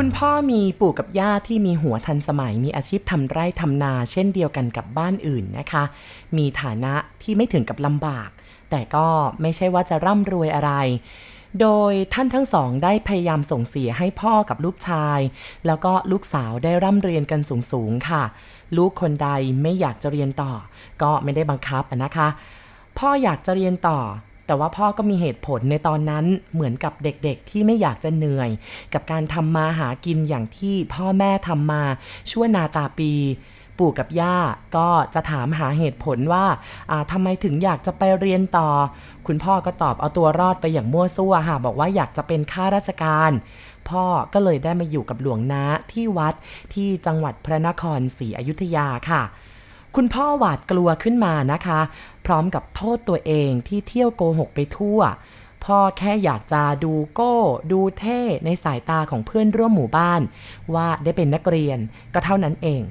คุณพ่อมีปู่กับย่าที่มีหัวทันสมัย มีอาชีพทำไร่ทำนาเช่นเดียวกันกับบ้านอื่นนะคะ มีฐานะที่ไม่ถึงกับลำบาก แต่ก็ไม่ใช่ว่าจะร่ำรวยอะไร โดยท่านทั้งสองได้พยายามส่งเสียให้พ่อกับลูกชาย แล้วก็ลูกสาวได้ร่ำเรียนกันสูงๆค่ะ ลูกคนใดไม่อยากจะเรียนต่อ ก็ไม่ได้บังคับนะคะ พ่ออยากจะเรียนต่อ แต่ว่าพ่อก็มีเหตุผลในตอนนั้นเหมือนกับเด็กๆ ที่ไม่อยากจะเหนื่อย กับการทำมาหากินอย่างที่พ่อแม่ทำมาชั่วนาตาปีปู่กับย่าก็จะถามหาเหตุผลว่าทำไมถึงอยากจะไปเรียนต่อ คุณพ่อก็ตอบเอาตัวรอดไปอย่างมั่วซั่วค่ะบอกว่าอยากจะเป็นข้าราชการ พ่อก็เลยได้มาอยู่กับหลวงนาที่วัดที่จังหวัดพระนครศรีอยุธยาค่ะ คุณพ่อหวาดกลัวขึ้นมานะคะ พร้อมกับโทษตัวเองที่เที่ยวโกหกไปทั่ว พ่อแค่อยากจะดูโก้ ดูเท่ในสายตาของเพื่อนร่วมหมู่บ้าน ว่าได้เป็นนักเรียนก็เท่านั้นเอง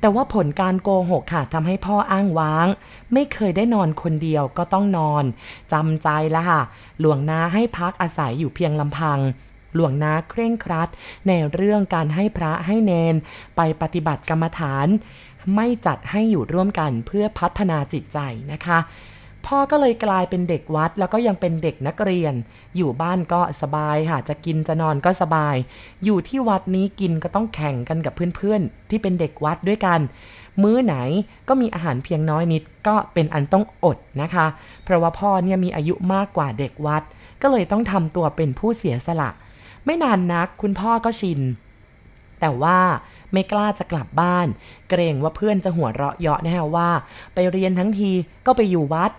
แต่ว่าผลการโกหกค่ะทำให้พ่ออ้างว้าง ไม่เคยได้นอนคนเดียวก็ต้องนอนจำใจแล้วค่ะหลวงนาให้พักอาศัยอยู่เพียงลำพัง หลวงนาเคร่งครัด ในเรื่องการให้พระให้เนน ไปปฏิบัติกรรมฐาน ไม่จัดให้อยู่ร่วมกันเพื่อพัฒนาจิตใจนะคะพ่อก็เลยกลายเป็นเด็กวัด แล้วก็ยังเป็นเด็กนักเรียน อยู่บ้านก็สบายค่ะ จะกินจะนอนก็สบาย อยู่ที่วัดนี้กินก็ต้องแข่งกันกับเพื่อนๆ ที่เป็นเด็กวัดด้วยกัน มื้อไหนก็มีอาหารเพียงน้อยนิดก็เป็นอันต้องอดนะคะ เพราะว่าพ่อเนี่ยมีอายุมากกว่าเด็กวัด ก็เลยต้องทำตัวเป็นผู้เสียสละ ไม่นานนักคุณพ่อก็ชิน แต่ว่าไม่กล้าจะกลับบ้าน เกรงว่าเพื่อนจะหัวเราะเยาะนะฮะว่า ไปเรียนทั้งทีก็ไปอยู่วัด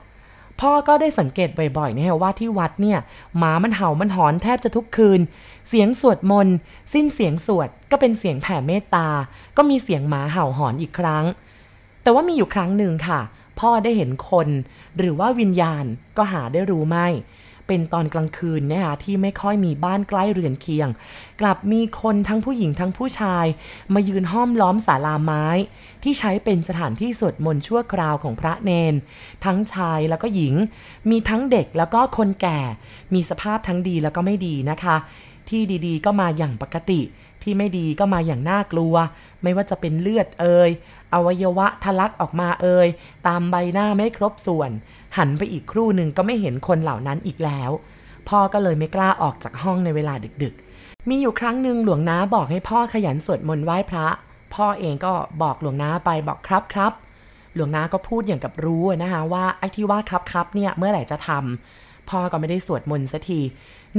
พ่อก็ได้สังเกตบ่อยๆนะฮะว่าที่วัดเนี่ยหมามันเห่ามันหอนแทบจะทุกคืน เสียงสวดมนต์สิ้นเสียงสวดก็เป็นเสียงแผ่เมตตา ก็มีเสียงหมาเห่าหอนอีกครั้ง แต่ว่ามีอยู่ครั้งหนึ่งค่ะ พ่อได้เห็นคน หรือว่าวิญญาณก็หาได้รู้ไม่ เป็นตอนกลางคืนนะคะที่ไม่ค่อยมีบ้านใกล้เรือนเคียง กลับมีคนทั้งผู้หญิงทั้งผู้ชาย มายืนห้อมล้อมศาลาไม้ ที่ใช้เป็นสถานที่สวดมนต์ชั่วคราวของพระเนน ทั้งชายแล้วก็หญิง มีทั้งเด็กแล้วก็คนแก่ มีสภาพทั้งดีแล้วก็ไม่ดีนะคะ ที่ดีๆ ก็มาอย่างปกติ ที่ไม่ดีก็มาอย่างน่ากลัว ไม่ว่าจะเป็นเลือดเอ่ยอวัยวะทะลักออกมาเอ่ยตามใบหน้าไม่ครบส่วน หันไปอีกครู่หนึ่งก็ไม่เห็นคนเหล่านั้นอีกแล้ว พ่อก็เลยไม่กล้าออกจากห้องในเวลาดึกๆ มีอยู่ครั้งหนึ่งหลวงน้าบอกให้พ่อขยันสวดมนต์ไหว้พระ พ่อเองก็บอกหลวงน้าไปบอกครับครับหลวงน้าก็พูดอย่างกับรู้นะคะว่าไอ้ที่ว่าครับครับเนี่ยเมื่อไหร่จะทำ พ่อก็ไม่ได้สวดมนต์สักที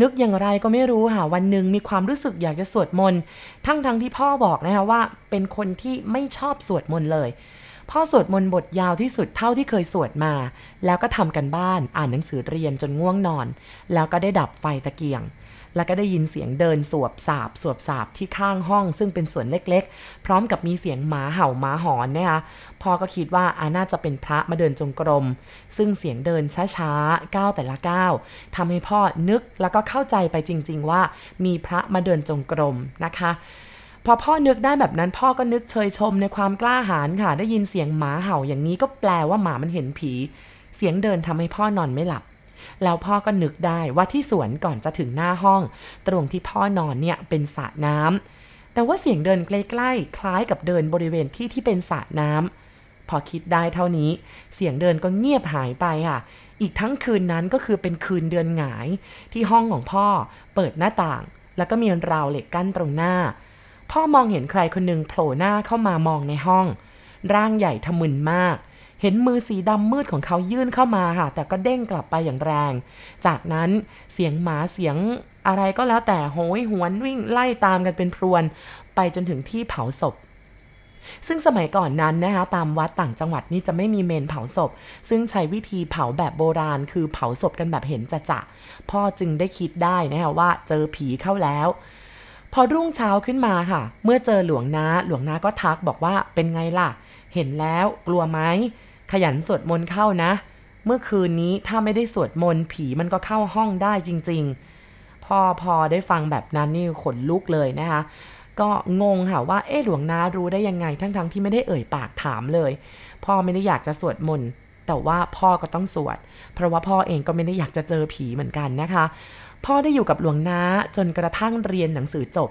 นึกอย่างไรก็ไม่รู้ค่ะ วันหนึ่งมีความรู้สึกอยากจะสวดมนต์ ทั้งทั้งที่พ่อบอกนะคะว่า เป็นคนที่ไม่ชอบสวดมนต์เลย พ่อสวดมนต์บทยาวที่สุดเท่าที่เคยสวดมา แล้วก็ทำกันบ้าน อ่านหนังสือเรียนจนง่วงนอน แล้วก็ได้ดับไฟตะเกียง แล้วก็ได้ยินเสียงเดินสวบสาบสวบสาบที่ข้างห้อง ซึ่งเป็นส่วนเล็กๆ พร้อมกับมีเสียงหมาเห่าหมาหอนนะคะพ่อก็คิดว่าอาน่าจะเป็นพระมาเดินจงกรม ซึ่งเสียงเดินช้าๆก้าวแต่ละก้าวทำให้พ่อนึกแล้วก็เข้าใจไปจริง ๆ ว่ามีพระมาเดินจงกรมนะคะพอพ่อนึกได้แบบนั้นพ่อก็นึกเชยชมในความกล้าหาญค่ะ ได้ยินเสียงหมาเห่าอย่างนี้ก็แปลว่าหมามันเห็นผี เสียงเดินทำให้พ่อนอนไม่หลับ แล้วพ่อก็นึกได้ว่าที่สวนก่อนจะถึงหน้าห้อง ตรงที่พ่อนอนเนี่ยเป็นสระน้ำแต่ว่าเสียงเดินใกล้ๆ คล้ายกับเดินบริเวณที่ที่เป็นสระน้ำพอคิดได้เท่านี้ เสียงเดินก็เงียบหายไปค่ะ อีกทั้งคืนนั้นก็คือเป็นคืนเดือนหงาย ที่ห้องของพ่อเปิดหน้าต่าง แล้วก็มีราวเหล็กกั้นตรงหน้า พ่อมองเห็นใครคนหนึ่งโผล่หน้าเข้ามามองในห้อง ร่างใหญ่ทะมึนมาก เห็นมือสีดำมืดของเขายื่นเข้ามาค่ะ แต่ก็เด้งกลับไปอย่างแรง จากนั้นเสียงหมาเสียงอะไรก็แล้วแต่โหยหวนวิ่งไล่ตามกันเป็นพรวน ไปจนถึงที่เผาศพซึ่งสมัยก่อนนั้นนะคะตามวัดต่างจังหวัดนี่จะไม่มีเมนเผาศพ ซึ่งใช้วิธีเผาแบบโบราณ คือเผาศพกันแบบเห็นจะจะพ่อจึงได้คิดได้นะคะว่าเจอผีเข้าแล้ว พอรุ่งเช้าขึ้นมาค่ะ เมื่อเจอหลวงนาหลวงนาก็ทักบอกว่าเป็นไงล่ะ เห็นแล้วกลัวไหมขยันสวดมนต์เข้านะ เมื่อคืนนี้ถ้าไม่ได้สวดมนต์ผีมันก็เข้าห้องได้จริง ๆ พอพอได้ฟังแบบนั้นนี่ขนลุกเลยนะคะ ก็งงค่ะว่าเอ๊หลวงนารู้ได้ยังไงทั้งๆทที่ไม่ได้เอ่ยปากถามเลย พ่อไม่ได้อยากจะสวดมนต์แต่ว่าพ่อก็ต้องสวด เพราะว่าพ่อเองก็ไม่ได้อยากจะเจอผีเหมือนกันนะคะ พ่อได้อยู่กับหลวงนาจนกระทั่งเรียนหนังสือจบ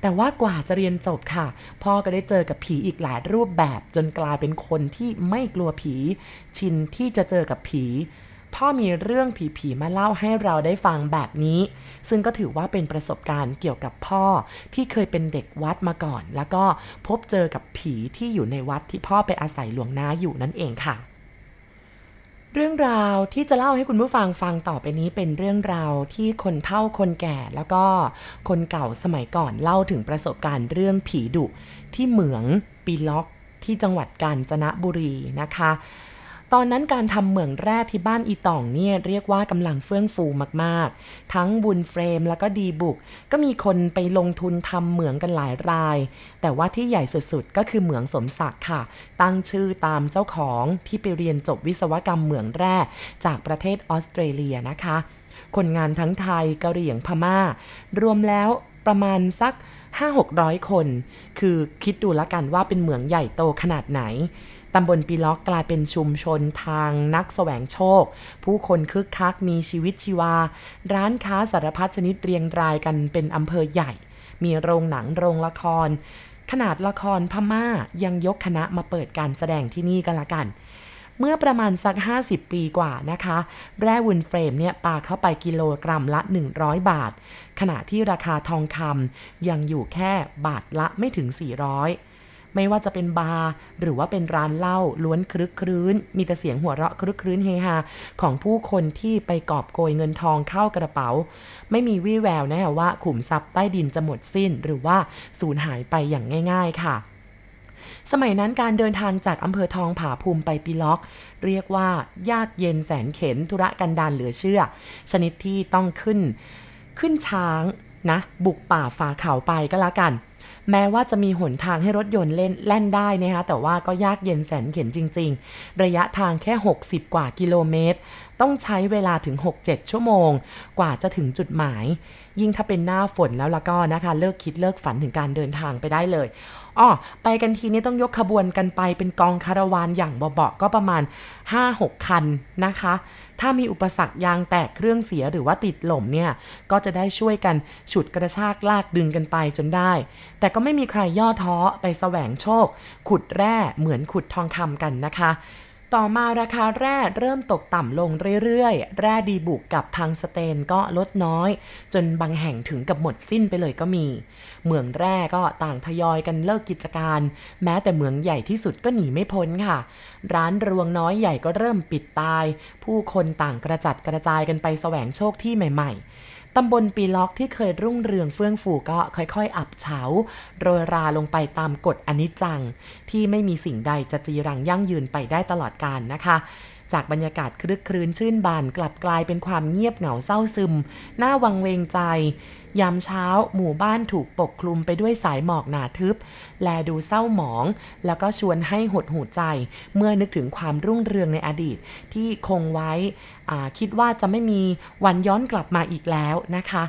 แต่ว่ากว่าจะเรียนจบค่ะ พ่อก็ได้เจอกับผีอีกหลายรูปแบบจนกลายเป็นคนที่ไม่กลัวผี ชินที่จะเจอกับผีพ่อมีเรื่องผีๆมาเล่าให้เราได้ฟังแบบนี้ ซึ่งก็ถือว่าเป็นประสบการณ์เกี่ยวกับพ่อที่เคยเป็นเด็กวัดมาก่อน แล้วก็พบเจอกับผีที่อยู่ในวัดที่พ่อไปอาศัยหลวงนาอยู่นั่นเองค่ะ เรื่องราวที่จะเล่าให้คุณผู้ฟังฟังต่อไปนี้เป็นเรื่องราวที่คนเฒ่าคนแก่แล้วก็คนเก่าสมัยก่อนเล่าถึงประสบการณ์เรื่องผีดุ ที่เหมืองปีล็อกที่จังหวัดกาญจนบุรีนะคะ ตอนนั้นการทำเหมืองแร่ที่บ้านอีต่องเนี่ยเรียกว่ากำลังเฟื่องฟูมากๆ ทั้งบุญเฟรมแล้วก็ดีบุก ก็มีคนไปลงทุนทำเหมืองกันหลายราย แต่ว่าที่ใหญ่สุดๆ ก็คือเหมืองสมศักดิ์ค่ะ ตั้งชื่อตามเจ้าของที่ไปเรียนจบวิศวกรรมเหมืองแร่จากประเทศออสเตรเลียนะคะ คนงานทั้งไทยกะเหรี่ยงพมา่า รวมแล้วประมาณสัก5-600 คน คือคิดดูละกันว่าเป็นเหมืองใหญ่โตขนาดไหน ตำบลปีล็อกกลายเป็นชุมชนทางนักสแสวงโชค ผู้คนคึกคักมีชีวิตชีวา ร้านค้าสารพัดชนิดเรียงรายกันเป็นอำเภอใหญ่ มีโรงหนังโรงละคร ขนาดละครพม่ายังยกคณะมาเปิดการแสดงที่นี่กันละกันเมื่อประมาณสัก 50 ปีกว่านะคะ แร่วุลแฟรมเนี่ยปาเข้าไปกิโลกรัมละ 100 บาท ขณะที่ราคาทองคำยังอยู่แค่บาทละไม่ถึง 400 ไม่ว่าจะเป็นบาร์หรือว่าเป็นร้านเหล้าล้วนครึกครื้น มีแต่เสียงหัวเราะครึกครื้นเฮฮาของผู้คนที่ไปกอบโกยเงินทองเข้ากระเป๋า ไม่มีวี่แววนะว่าขุมทรัพย์ใต้ดินจะหมดสิ้น หรือว่าสูญหายไปอย่างง่าย ๆ ค่ะสมัยนั้นการเดินทางจากอำเภอทองผาภูมิไปปีล็อก เรียกว่ายากเย็นแสนเข็นธุระกันดานเหลือเชื่อ ชนิดที่ต้องขึ้น ขึ้นช้างนะ บุกป่าฝ่าเขาไปก็แล้วกันแม้ว่าจะมีหนทางให้รถยนต์เล่นแล่นได้นะคะแต่ว่าก็ยากเย็นแสนเข็นจริง ๆ ระยะทางแค่ 60 กว่ากิโลเมตร ต้องใช้เวลาถึง 6-7 ชั่วโมง กว่าจะถึงจุดหมาย ยิ่งถ้าเป็นหน้าฝนแล้วละก็นะคะ เลิกคิดเลิกฝันถึงการเดินทางไปได้เลยอ๋อไปกันทีนี้ต้องยกขบวนกันไปเป็นกองคาราวานอย่างเบาๆก็ประมาณ 5-6 คันนะคะ ถ้ามีอุปสรรคยางแตกเครื่องเสียหรือว่าติดหล่มเนี่ยก็จะได้ช่วยกันฉุดกระชากลากดึงกันไปจนได้แต่ก็ไม่มีใครย่อท้อไปแสวงโชค ขุดแร่เหมือนขุดทองคำกันนะคะ ต่อมาราคาแร่เริ่มตกต่ำลงเรื่อยๆ แร่ดีบุกกับทางสเตนก็ลดน้อย จนบางแห่งถึงกับหมดสิ้นไปเลยก็มีเหมืองแร่ก็ต่างทยอยกันเลิกกิจการ แม้แต่เหมืองใหญ่ที่สุดก็หนีไม่พ้นค่ะ ร้านรวงน้อยใหญ่ก็เริ่มปิดตาย ผู้คนต่างกระจัดกระจายกันไปแสวงโชคที่ใหม่ ๆ ตำบลปีล็อกที่เคยรุ่งเรืองเฟื่องฟูก็ค่อยๆ อับเฉาโรยราลงไปตามกฎอนิจจัง ที่ไม่มีสิ่งใดจะจีรังยั่งยืนไปได้ตลอดกาลนะคะ จากบรรยากาศคลึกครื้นชื่นบานกลับกลายเป็นความเงียบเหงาเศร้าซึม หน้าวังเวงใจ ยามเช้าหมู่บ้านถูกปกคลุมไปด้วยสายหมอกหนาทึบ แลดูเศร้าหมอง แล้วก็ชวนให้หดหูใจ เมื่อนึกถึงความรุ่งเรืองในอดีตที่คงไว้ คิดว่าจะไม่มีวันย้อนกลับมาอีกแล้วนะคะ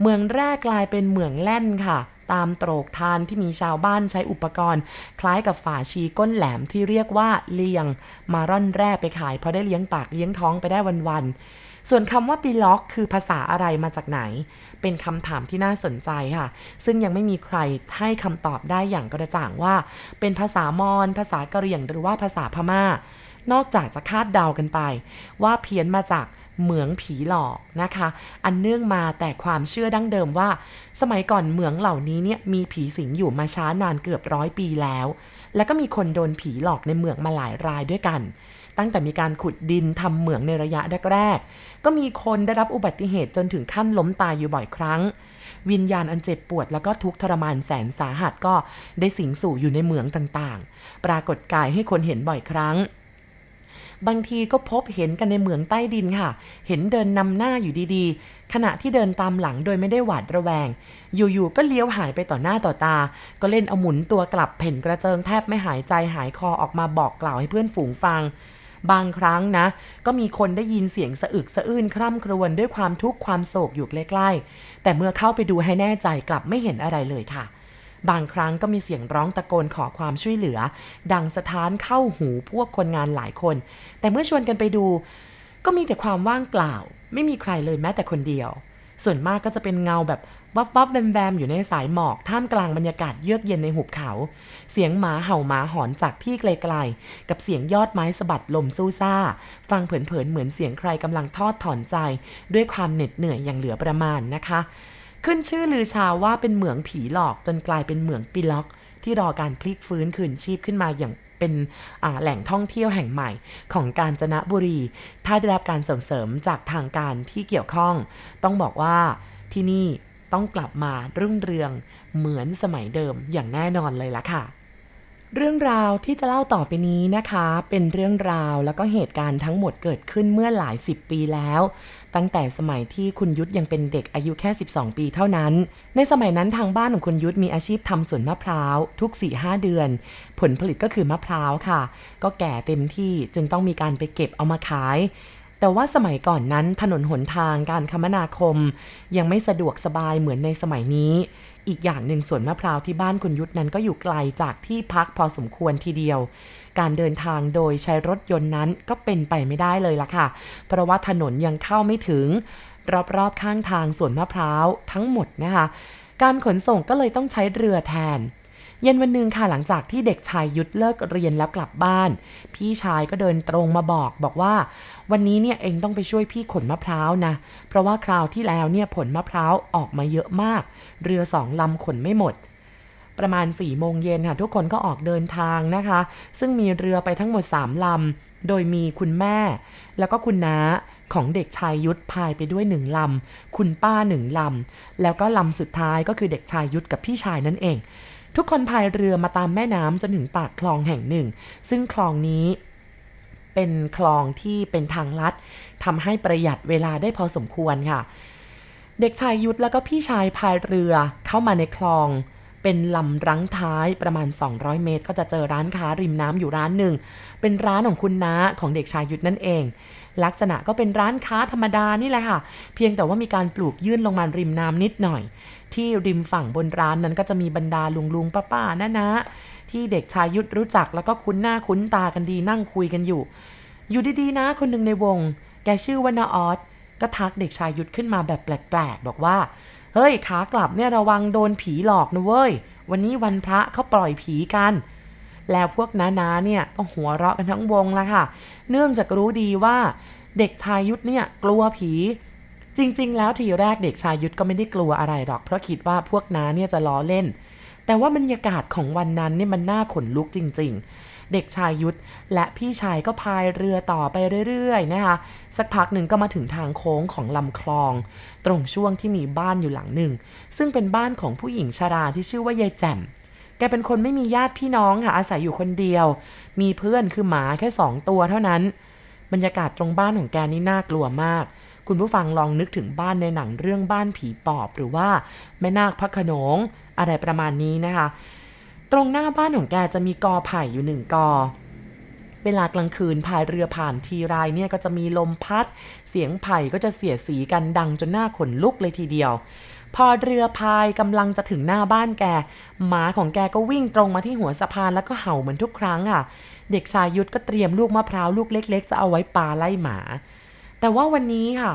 เมืองแรกกลายเป็นเมืองแล่นค่ะ ตามโตรกทานที่มีชาวบ้านใช้อุปกรณ์ คล้ายกับฝาชีก้นแหลมที่เรียกว่าเลียง มาร่อนแร่ไปขายพอได้เลี้ยงปากเลี้ยงท้องไปได้วันๆส่วนคำว่าปีล็อก คือภาษาอะไรมาจากไหน เป็นคำถามที่น่าสนใจค่ะ ซึ่งยังไม่มีใครให้คำตอบได้อย่างกระจ่างว่า เป็นภาษามอญภาษากะเหรี่ยงหรือว่าภาษาพมา่านอกจากจะคาดเดากันไป ว่าเพี้ยนมาจาก เหมืองผีหลอกนะคะ อันเนื่องมาแต่ความเชื่อดั้งเดิมว่า สมัยก่อนเหมืองเหล่านี้เนี่ยมีผีสิงอยู่มาช้านานเกือบร้อยปีแล้ว แล้วก็มีคนโดนผีหลอกในเหมืองมาหลายรายด้วยกัน ตั้งแต่มีการขุดดินทำเหมืองในระยะแรกๆก็มีคนได้รับอุบัติเหตุจนถึงขั้นล้มตายอยู่บ่อยครั้ง วิญญาณอันเจ็บปวดแล้วก็ทุกทรมานแสนสาหัสก็ได้สิงสู่อยู่ในเหมืองต่างๆ ปรากฏกายให้คนเห็นบ่อยครั้ง บางทีก็พบเห็นกันในเหมืองใต้ดินค่ะ เห็นเดินนำหน้าอยู่ดีๆ ขณะที่เดินตามหลังโดยไม่ได้หวาดระแวง อยู่ๆก็เลี้ยวหายไปต่อหน้าต่อตา ก็เล่นเอาหมุนตัวกลับเพ่นกระเจิงแทบไม่หายใจหายคอออกมาบอกกล่าวให้เพื่อนฝูงฟังบางครั้งนะ ก็มีคนได้ยินเสียงสะอึกสะอื้นคร่ำครวญด้วยความทุกข์ความโศกอยู่ใกล้ๆ แต่เมื่อเข้าไปดูให้แน่ใจกลับไม่เห็นอะไรเลยค่ะ บางครั้งก็มีเสียงร้องตะโกนขอความช่วยเหลือ ดังสะท้านเข้าหูพวกคนงานหลายคน แต่เมื่อชวนกันไปดู ก็มีแต่ความว่างเปล่า ไม่มีใครเลยแม้แต่คนเดียว ส่วนมากก็จะเป็นเงาแบบวับวับแวมแวมอยู่ในสายหมอกท่ามกลางบรรยากาศเยือกเย็นในหุบเขา เสียงหมาเห่าหมาหอนจากที่ไกลๆ กับเสียงยอดไม้สะบัดลมสู้ซ่า ฟังเผินๆเหมือนเสียงใครกำลังทอดถอนใจ ด้วยความเหน็ดเหนื่อยอย่างเหลือประมาณนะคะ ขึ้นชื่อลือชาว่าเป็นเหมืองผีหลอกจนกลายเป็นเหมืองปิล็อก ที่รอการพลิกฟื้นคืนชีพขึ้นมาอย่างเป็นแหล่งท่องเที่ยวแห่งใหม่ของกาญจนบุรี ถ้าได้รับการส่งเสริมจากทางการที่เกี่ยวข้อง ต้องบอกว่าที่นี่ต้องกลับมารุ่งเรืองเหมือนสมัยเดิมอย่างแน่นอนเลยละค่ะ เรื่องราวที่จะเล่าต่อไปนี้นะคะ เป็นเรื่องราวแล้วก็เหตุการณ์ทั้งหมดเกิดขึ้นเมื่อหลายสิบปีแล้ว ตั้งแต่สมัยที่คุณยุทธยังเป็นเด็กอายุแค่ 12 ปีเท่านั้น ในสมัยนั้นทางบ้านของคุณยุทธมีอาชีพทำสวนมะพร้าวทุก 4-5 เดือน ผลผลิตก็คือมะพร้าวค่ะ ก็แก่เต็มที่จึงต้องมีการไปเก็บเอามาขาย แต่ว่าสมัยก่อนนั้นถนนหนทางการคมนาคม ยังไม่สะดวกสบายเหมือนในสมัยนี้ อีกอย่างหนึ่งสวนมะพร้าวที่บ้านคุณยุทธนั้นก็อยู่ไกลจากที่พักพอสมควรทีเดียว การเดินทางโดยใช้รถยนต์นั้นก็เป็นไปไม่ได้เลยล่ะค่ะ เพราะว่าถนนยังเข้าไม่ถึง รอบๆข้างทางสวนมะพร้าวทั้งหมดนะคะ การขนส่งก็เลยต้องใช้เรือแทน เย็นวันหนึ่งค่ะหลังจากที่เด็กชายยุทธเลิกเรียนแล้วกลับบ้าน พี่ชายก็เดินตรงมาบอกบอกว่า วันนี้เนี่ยเองต้องไปช่วยพี่ขนมะพร้าวนะ เพราะว่าคราวที่แล้วเนี่ยผลมะพร้าวออกมาเยอะมาก เรือสองลำขนไม่หมดประมาณ4ี่โมงเย็นค่ะ ทุกคนก็ออกเดินทางนะคะ ซึ่งมีเรือไปทั้งหมด 3 ลำ โดยมีคุณแม่ แล้วก็คุณน้าของเด็กชายยุทธพายไปด้วยหนึ่งลำ คุณป้าหนึ่งลำ แล้วก็ลำสุดท้ายก็คือเด็กชายยุทธกับพี่ชายนั่นเอง ทุกคนพายเรือมาตามแม่น้ำจนถึงปากคลองแห่งหนึ่ง ซึ่งคลองนี้เป็นคลองที่เป็นทางลัดทำให้ประหยัดเวลาได้พอสมควรค่ะ เด็กชายยุทธแล้วก็พี่ชายพายเรือเข้ามาในคลอง เป็นลำรังท้ายประมาณ 200 เมตร ก็จะเจอร้านค้าริมน้ำอยู่ร้านหนึ่ง เป็นร้านของคุณน้าของเด็กชายยุทธนั่นเอง ลักษณะก็เป็นร้านค้าธรรมดานี่แหละค่ะ เพียงแต่ว่ามีการปลูกยื่นลงมาริมน้ำนิดหน่อย ที่ริมฝั่งบนร้านนั้นก็จะมีบรรดาลุงลุงป้าป้านะนะ ที่เด็กชายยุทธรู้จักแล้วก็คุ้นหน้าคุ้นตากันดีนั่งคุยกันอยู่ อยู่ดีๆนะ คนหนึ่งในวง แกชื่อว่านาออสก็ทักเด็กชายยุทธขึ้นมาแบบแปลกๆ บอกว่า เฮ้ยขากลับเนี่ยระวังโดนผีหลอกนะเว้ย วันนี้วันพระเขาปล่อยผีกัน แล้วพวกน้าๆเนี่ยก็หัวเราะกันทั้งวงละค่ะ เนื่องจากรู้ดีว่า เด็กชายยุทธเนี่ยกลัวผี จริง ๆ แล้วทีแรกเด็กชายยุทธก็ไม่ได้กลัวอะไรหรอก เพราะคิดว่าพวกน้าเนี่ยจะล้อเล่น แต่ว่าบรรยากาศของวันนั้นเนี่ยมันน่าขนลุกจริง ๆ เด็กชายยุทธและพี่ชายก็พายเรือต่อไปเรื่อยๆนะคะ สักพักหนึ่งก็มาถึงทางโค้งของลำคลอง ตรงช่วงที่มีบ้านอยู่หลังหนึ่ง ซึ่งเป็นบ้านของผู้หญิงชาราที่ชื่อว่ายายแจ่มแกเป็นคนไม่มีญาติพี่น้องค่ะอาศัยอยู่คนเดียว มีเพื่อนคือหมาแค่สองตัวเท่านั้น บรรยากาศตรงบ้านของแกนี่น่ากลัวมาก คุณผู้ฟังลองนึกถึงบ้านในหนังเรื่องบ้านผีปอบ หรือว่าแม่นาคพระขนง อะไรประมาณนี้นะคะ ตรงหน้าบ้านของแกจะมีกอไผ่อยู่หนึ่งกอเวลากลางคืนพายเรือผ่านทีไรเนี่ยก็จะมีลมพัด เสียงไผ่ก็จะเสียสีกันดังจนหน้าขนลุกเลยทีเดียว พอเรือพายกำลังจะถึงหน้าบ้านแก หมาของแกก็วิ่งตรงมาที่หัวสะพานแล้วก็เห่าเหมือนทุกครั้งอะ เด็กชายยุทธก็เตรียมลูกมะพร้าวลูกเล็ก ๆ จะเอาไว้ปาไล่หมา แต่ว่าวันนี้ค่ะ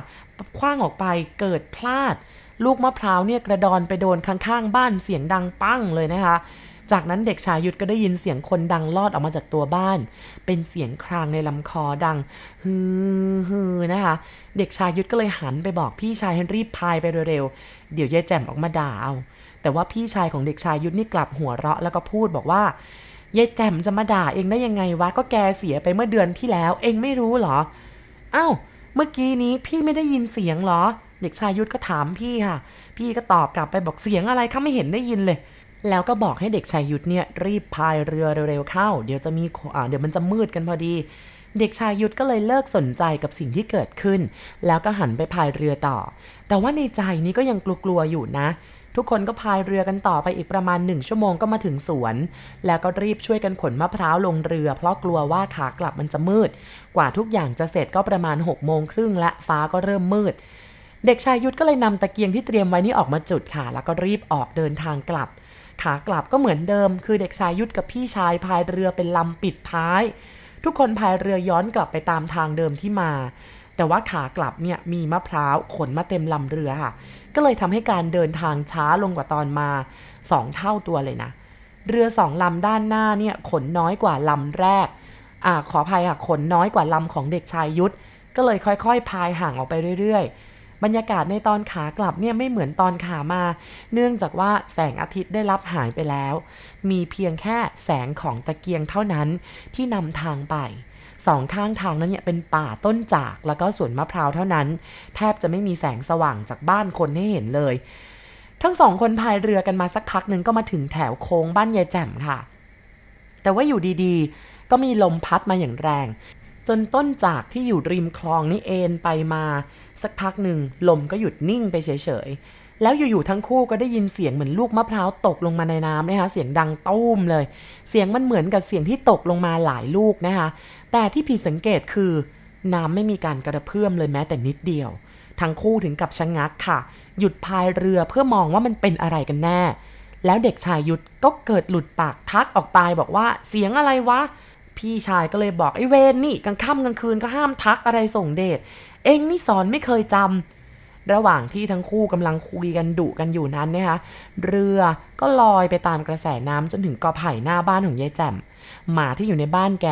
คว้างออกไปเกิดพลาด ลูกมะพร้าวเนี่ยกระดอนไปโดนข้างๆ บ้านเสียงดังปั้งเลยนะคะ จากนั้นเด็กชายยุทธก็ได้ยินเสียงคนดังลอดออกมาจากตัวบ้าน เป็นเสียงครางในลำคอดังฮือฮือนะคะ เด็กชายยุทธก็เลยหันไปบอกพี่ชายให้รีบพายไปเร็วๆเดี๋ยวยายแจ่มออกมาด่าเอา แต่ว่าพี่ชายของเด็กชายยุทธนี่กลับหัวเราะแล้วก็พูดบอกว่ายายแจ่มจะมาด่าเองได้ยังไงวะก็แกเสียไปเมื่อเดือนที่แล้ว เองไม่รู้เหรอ เอ้า เมื่อกี้นี้พี่ไม่ได้ยินเสียงหรอ เด็กชายยุทธก็ถามพี่ค่ะ พี่ก็ตอบกลับไปบอกเสียงอะไรเขาไม่เห็นได้ยินเลย แล้วก็บอกให้เด็กชายยุทธเนี่ยรีบพายเรือเร็วๆเข้า เดี๋ยวจะมีอ่าเดี๋ยวมันจะมืดกันพอดี เด็กชายยุทธก็เลยเลิกสนใจกับสิ่งที่เกิดขึ้น แล้วก็หันไปพายเรือต่อ แต่ว่าในใจนี้ก็ยังกลัวๆอยู่นะ ทุกคนก็พายเรือกันต่อไปอีกประมาณหนึ่งชั่วโมงก็มาถึงสวน แล้วก็รีบช่วยกันขนมะพร้าวลงเรือ เพราะกลัวว่าขากลับมันจะมืด กว่าทุกอย่างจะเสร็จก็ประมาณ6กโมงครึ่งและฟ้าก็เริ่มมืด เด็กชายยุทธก็เลยนำตะเกียงที่เตรียมไว้นี่ออกมาจุดค่ะ แล้วก็รีบออกเดินทางกลับ ขากลับก็เหมือนเดิม คือเด็กชายยุทธกับพี่ชายพายเรือเป็นลำปิดท้าย ทุกคนพายเรือย้อนกลับไปตามทางเดิมที่มา แต่ว่าขากลับเนี่ยมีมะพร้าวขนมาเต็มลำเรือค่ะ ก็เลยทำให้การเดินทางช้าลงกว่าตอนมาสองเท่าตัวเลยนะ เรือสองลำด้านหน้าเนี่ยขนน้อยกว่าลำแรกอ่าขออภัยค่ะขนน้อยกว่าลำของเด็กชายยุทธก็เลยค่อยๆ พายห่างออกไปเรื่อยๆ บรรยากาศในตอนขากลับเนี่ยไม่เหมือนตอนขามา เนื่องจากว่าแสงอาทิตย์ได้รับหายไปแล้ว มีเพียงแค่แสงของตะเกียงเท่านั้นที่นำทางไปสองข้างทางนั้นเนี่ยเป็นป่าต้นจากแล้วก็สวนมะพร้าวเท่านั้น แทบจะไม่มีแสงสว่างจากบ้านคนให้เห็นเลย ทั้งสองคนพายเรือกันมาสักพักหนึ่งก็มาถึงแถวโค้งบ้านยายแจ่มค่ะ แต่ว่าอยู่ดีๆ ก็มีลมพัดมาอย่างแรง จนต้นจากที่อยู่ริมคลองนี่เอ็นไปมา สักพักหนึ่งลมก็หยุดนิ่งไปเฉยๆ แล้วอยู่ๆทั้งคู่ก็ได้ยินเสียงเหมือนลูกมะพร้าวตกลงมาในน้ำนะคะเสียงดังตุ้มเลย เสียงมันเหมือนกับเสียงที่ตกลงมาหลายลูกนะคะแต่ที่ผิดสังเกตคือ น้ำไม่มีการกระเพื่อมเลยแม้แต่นิดเดียว ทั้งคู่ถึงกับชะงักค่ะ หยุดพายเรือเพื่อมองว่ามันเป็นอะไรกันแน่ แล้วเด็กชายยุทธก็เกิดหลุดปากทักออกไปบอกว่า เสียงอะไรวะ พี่ชายก็เลยบอกไอ้เวนนี่กลางค่ำกลางคืนก็ห้ามทักอะไรส่งเดชเองนี่สอนไม่เคยจำระหว่างที่ทั้งคู่กำลังคุยกันดุกันอยู่นั้นนะคะเรือก็ลอยไปตามกระแสน้ำจนถึงกอไผ่หน้าบ้านของยายแจ่มหมาที่อยู่ในบ้านแก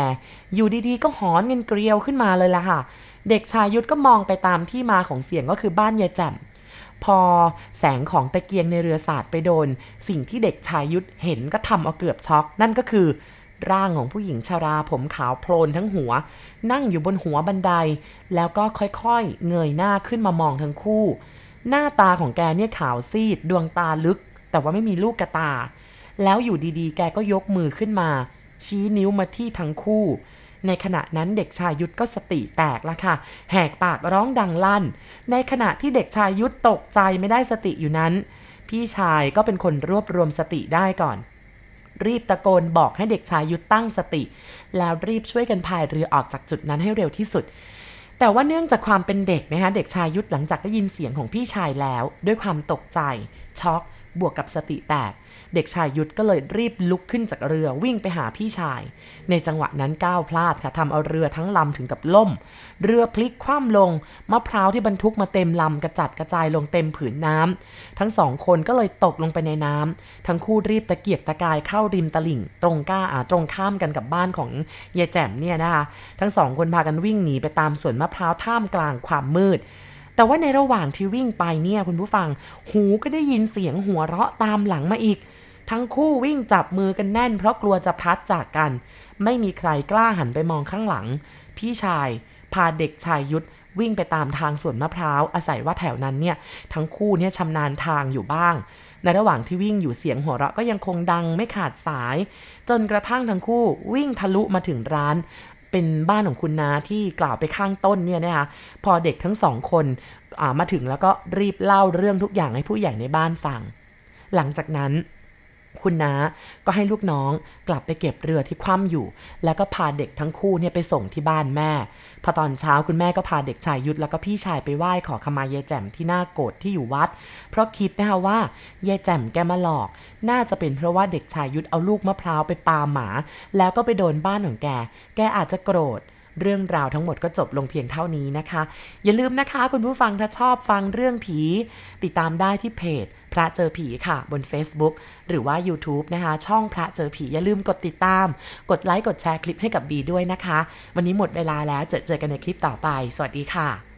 อยู่ดีๆ ก็หอนเงินเกลียวขึ้นมาเลยล่ะค่ะ เด็กชายยุทธก็มองไปตามที่มาของเสียงก็คือบ้านยายแจ่มพอแสงของตะเกียงในเรือสาดไปโดน สิ่งที่เด็กชายยุทธเห็นก็ทำเอาเกือบช็อก นั่นก็คือ ร่างของผู้หญิงชาราผมขาวโพลนทั้งหัว นั่งอยู่บนหัวบันได แล้วก็ค่อยๆ เงยหน้าขึ้นมามองทั้งคู่ หน้าตาของแกเนี่ยขาวซีด ดวงตาลึก แต่ว่าไม่มีลูกกระตา แล้วอยู่ดีๆ แกก็ยกมือขึ้นมา ชี้นิ้วมาที่ทั้งคู่ ในขณะนั้นเด็กชายยุทธก็สติแตกล้วค่ะ แหกปากร้องดังลั่น ในขณะที่เด็กชายยุทธตกใจไม่ได้สติอยู่นั้น พี่ชายก็เป็นคนรวบรวมสติได้ก่อน รีบตะโกนบอกให้เด็กชายยุทธตั้งสติ แล้วรีบช่วยกันพายเรือออกจากจุดนั้นให้เร็วที่สุด แต่ว่าเนื่องจากความเป็นเด็กนะคะเด็กชายยุทธหลังจากได้ยินเสียงของพี่ชายแล้ว ด้วยความตกใจช็อก บวกกับสติแตก เด็กชายยุทธก็เลยรีบลุกขึ้นจากเรือวิ่งไปหาพี่ชาย ในจังหวะนั้นก้าวพลาดค่ะทำเอาเรือทั้งลำถึงกับล่ม เรือพลิกคว่ำลง มะพร้าวที่บรรทุกมาเต็มลำกระจัดกระจายลงเต็มผืนน้ำทั้งสองคนก็เลยตกลงไปในน้ำทั้งคู่รีบตะเกียกตะกายเข้าริมตลิ่ง ตรงก้าอาตรงข้ามกันกับบ้านของยายแจ่มเนี่ยนะคะทั้งสองคนพากันวิ่งหนีไปตามสวนมะพร้าวท่ามกลางความมืด แต่ว่าในระหว่างที่วิ่งไปเนี่ยคุณผู้ฟัง หูก็ได้ยินเสียงหัวเราะตามหลังมาอีก ทั้งคู่วิ่งจับมือกันแน่น เพราะกลัวจะพลัดจากกัน ไม่มีใครกล้าหันไปมองข้างหลัง พี่ชาย พาเด็กชายยุทธวิ่งไปตามทางสวนมะพร้าว อาศัยว่าแถวนั้นเนี่ยทั้งคู่เนี่ยชำนาญทางอยู่บ้าง ในระหว่างที่วิ่งอยู่เสียงหัวเราะก็ยังคงดังไม่ขาดสาย จนกระทั่งทั้งคู่วิ่งทะลุมาถึงร้าน เป็นบ้านของคุณนาที่กล่าวไปข้างต้นเนี่ยนะคะพอเด็กทั้งสองคนมาถึงแล้วก็รีบเล่าเรื่องทุกอย่างให้ผู้ใหญ่ในบ้านฟัง หลังจากนั้น คุณน้าก็ให้ลูกน้องกลับไปเก็บเรือที่คว่ำอยู่ แล้วก็พาเด็กทั้งคู่เนี่ยไปส่งที่บ้านแม่ พอตอนเช้าคุณแม่ก็พาเด็กชายยุทธแล้วก็พี่ชายไปไหว้ขอขมายายแจ่มที่หน้าโกรธที่อยู่วัด เพราะคิดนะคะว่ายายแจ่มแกมาหลอก น่าจะเป็นเพราะว่าเด็กชายยุทธเอาลูกมะพร้าวไปปาหมา แล้วก็ไปโดนบ้านของแก แกอาจจะโกรธ เรื่องราวทั้งหมดก็จบลงเพียงเท่านี้นะคะ อย่าลืมนะคะ คุณผู้ฟังถ้าชอบฟังเรื่องผี ติดตามได้ที่เพจ พระเจอผีค่ะ บน Facebook หรือว่า YouTube นะคะ ช่องพระเจอผี อย่าลืมกดติดตาม กดไลค์กดแชร์คลิปให้กับบีด้วยนะคะ วันนี้หมดเวลาแล้วเจอเจอกันในคลิปต่อไป สวัสดีค่ะ